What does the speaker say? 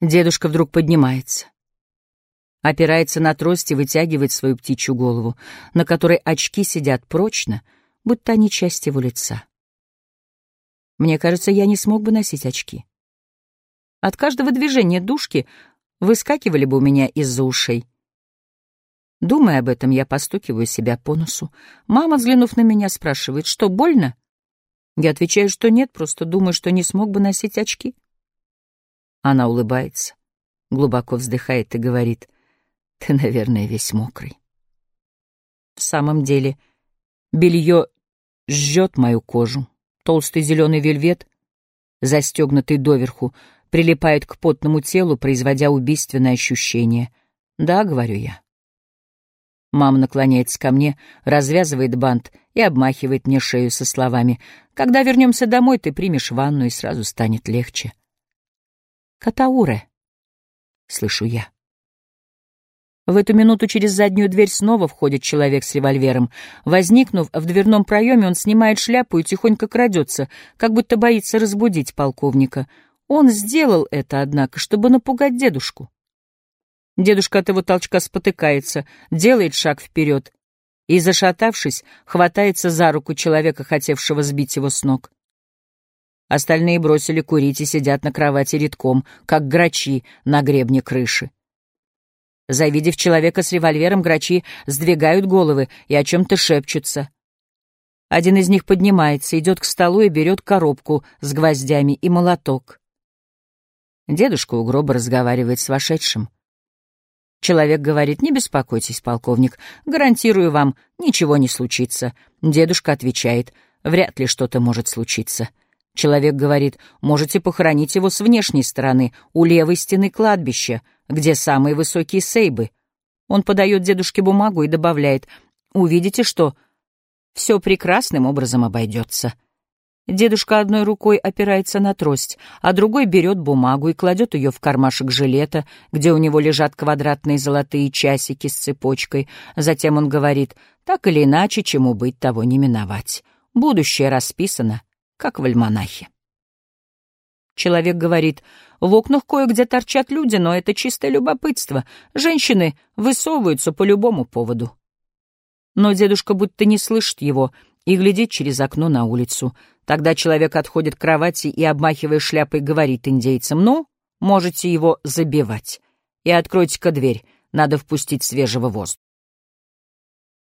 Дедушка вдруг поднимается. Опирается на трость и вытягивает свою птичью голову, на которой очки сидят прочно, будто они часть его лица. Мне кажется, я не смог бы носить очки. От каждого движения душки выскакивали бы у меня из-за ушей. Думая об этом, я постукиваю себя по носу. Мама, взглянув на меня, спрашивает, что, больно? Я отвечаю, что нет, просто думаю, что не смог бы носить очки. Она улыбается, глубоко вздыхает и говорит, ты, наверное, весь мокрый. В самом деле, белье жжет мою кожу. Толстый зеленый вельвет, застегнутый доверху, прилипает к потному телу, производя убийственное ощущение. «Да», — говорю я. Мама наклоняется ко мне, развязывает бант и обмахивает мне шею со словами «Когда вернемся домой, ты примешь ванну, и сразу станет легче». «Катауре», — слышу я. В эту минуту через заднюю дверь снова входит человек с револьвером. Возникнув в дверном проеме, он снимает шляпу и тихонько крадется, как будто боится разбудить полковника. Он сделал это, однако, чтобы напугать дедушку. Дедушка от его толчка спотыкается, делает шаг вперед и, зашатавшись, хватается за руку человека, хотевшего сбить его с ног. Остальные бросили курить и сидят на кровати редком, как грачи на гребне крыши. Завидев человека с револьвером, грачи сдвигают головы и о чем-то шепчутся. Один из них поднимается, идет к столу и берет коробку с гвоздями и молоток. Дедушка у гроба разговаривает с вошедшим. Человек говорит, не беспокойтесь, полковник, гарантирую вам, ничего не случится. Дедушка отвечает, вряд ли что-то может случиться. Человек говорит, можете похоронить его с внешней стороны, у левой стены кладбища, где самые высокие сейбы. Он подает дедушке бумагу и добавляет, увидите, что все прекрасным образом обойдется. Дедушка одной рукой опирается на трость, а другой берет бумагу и кладет ее в кармашек жилета, где у него лежат квадратные золотые часики с цепочкой. Затем он говорит, так или иначе, чему быть, того не миновать. Будущее расписано, как в альманахе. Человек говорит, в окнах кое-где торчат люди, но это чистое любопытство. Женщины высовываются по любому поводу. Но дедушка будто не слышит его и глядит через окно на улицу. Тогда человек отходит к кровати и, обмахивая шляпой, говорит индейцам, «Ну, можете его забивать. И откройте-ка дверь, надо впустить свежего воздуха».